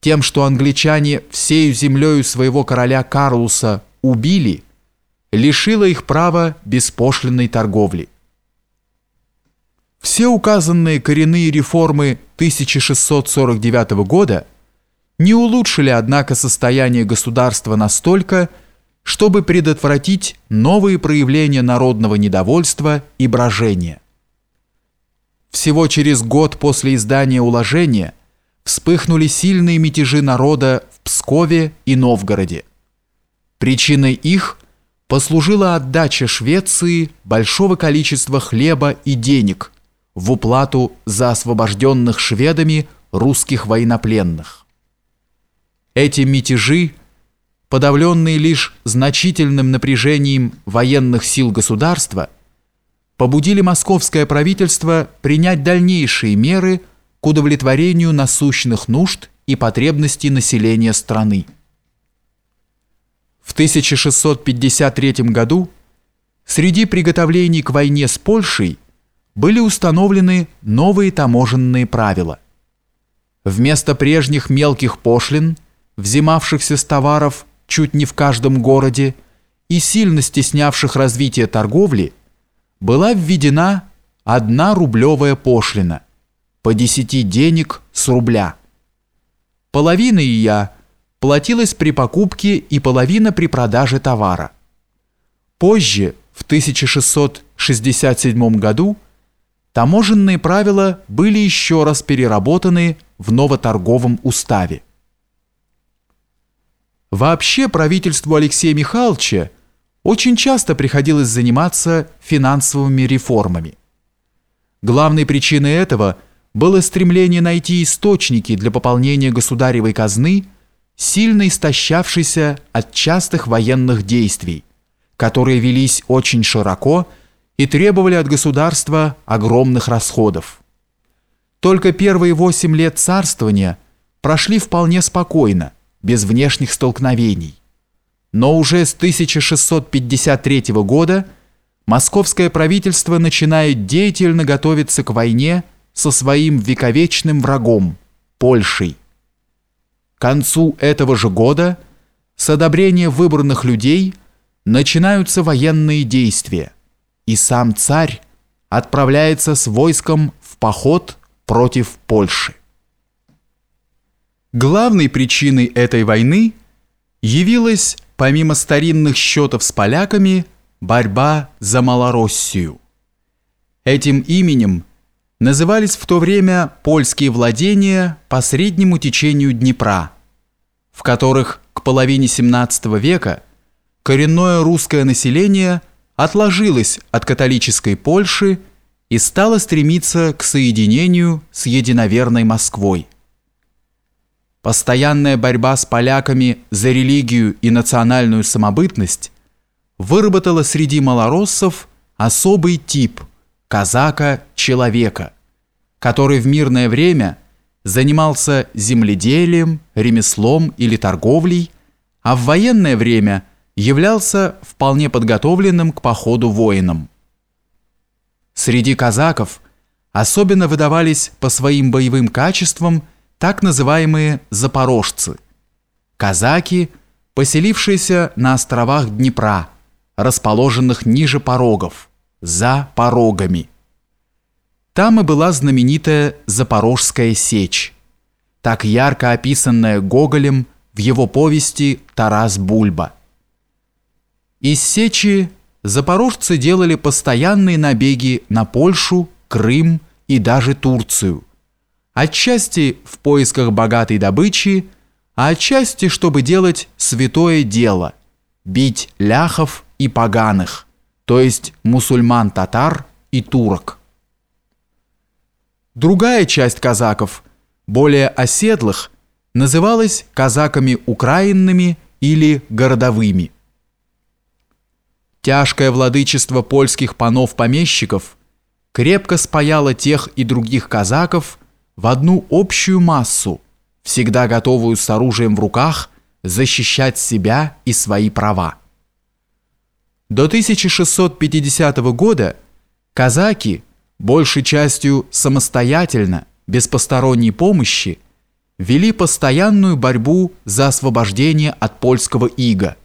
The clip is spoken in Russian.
тем, что англичане всею землею своего короля Карлуса убили, лишила их права беспошлинной торговли. Все указанные коренные реформы 1649 года не улучшили, однако, состояние государства настолько, чтобы предотвратить новые проявления народного недовольства и брожения. Всего через год после издания уложения вспыхнули сильные мятежи народа в Пскове и Новгороде. Причиной их послужила отдача Швеции большого количества хлеба и денег в уплату за освобожденных шведами русских военнопленных. Эти мятежи, подавленные лишь значительным напряжением военных сил государства, побудили московское правительство принять дальнейшие меры к удовлетворению насущных нужд и потребностей населения страны. В 1653 году среди приготовлений к войне с Польшей были установлены новые таможенные правила. Вместо прежних мелких пошлин, взимавшихся с товаров чуть не в каждом городе и сильно стеснявших развитие торговли, была введена одна рублевая пошлина по 10 денег с рубля. Половина ее – платилась при покупке и половина при продаже товара. Позже, в 1667 году, таможенные правила были еще раз переработаны в новоторговом уставе. Вообще правительству Алексея Михайловича очень часто приходилось заниматься финансовыми реформами. Главной причиной этого было стремление найти источники для пополнения государевой казны – сильно истощавшийся от частых военных действий, которые велись очень широко и требовали от государства огромных расходов. Только первые восемь лет царствования прошли вполне спокойно, без внешних столкновений. Но уже с 1653 года московское правительство начинает деятельно готовиться к войне со своим вековечным врагом – Польшей. К концу этого же года с одобрения выбранных людей начинаются военные действия, и сам царь отправляется с войском в поход против Польши. Главной причиной этой войны явилась, помимо старинных счетов с поляками, борьба за Малороссию. Этим именем назывались в то время польские владения по среднему течению Днепра, в которых к половине 17 века коренное русское население отложилось от католической Польши и стало стремиться к соединению с единоверной Москвой. Постоянная борьба с поляками за религию и национальную самобытность выработала среди малороссов особый тип – казака-человека, который в мирное время занимался земледелием, ремеслом или торговлей, а в военное время являлся вполне подготовленным к походу воином. Среди казаков особенно выдавались по своим боевым качествам так называемые запорожцы, казаки, поселившиеся на островах Днепра, расположенных ниже порогов, за порогами. Там и была знаменитая Запорожская сечь, так ярко описанная Гоголем в его повести «Тарас Бульба». Из сечи запорожцы делали постоянные набеги на Польшу, Крым и даже Турцию, отчасти в поисках богатой добычи, а отчасти, чтобы делать святое дело – бить ляхов и поганых – то есть мусульман-татар и турок. Другая часть казаков, более оседлых, называлась казаками украинными или городовыми. Тяжкое владычество польских панов-помещиков крепко спаяло тех и других казаков в одну общую массу, всегда готовую с оружием в руках защищать себя и свои права. До 1650 года казаки, большей частью самостоятельно, без посторонней помощи, вели постоянную борьбу за освобождение от польского ига.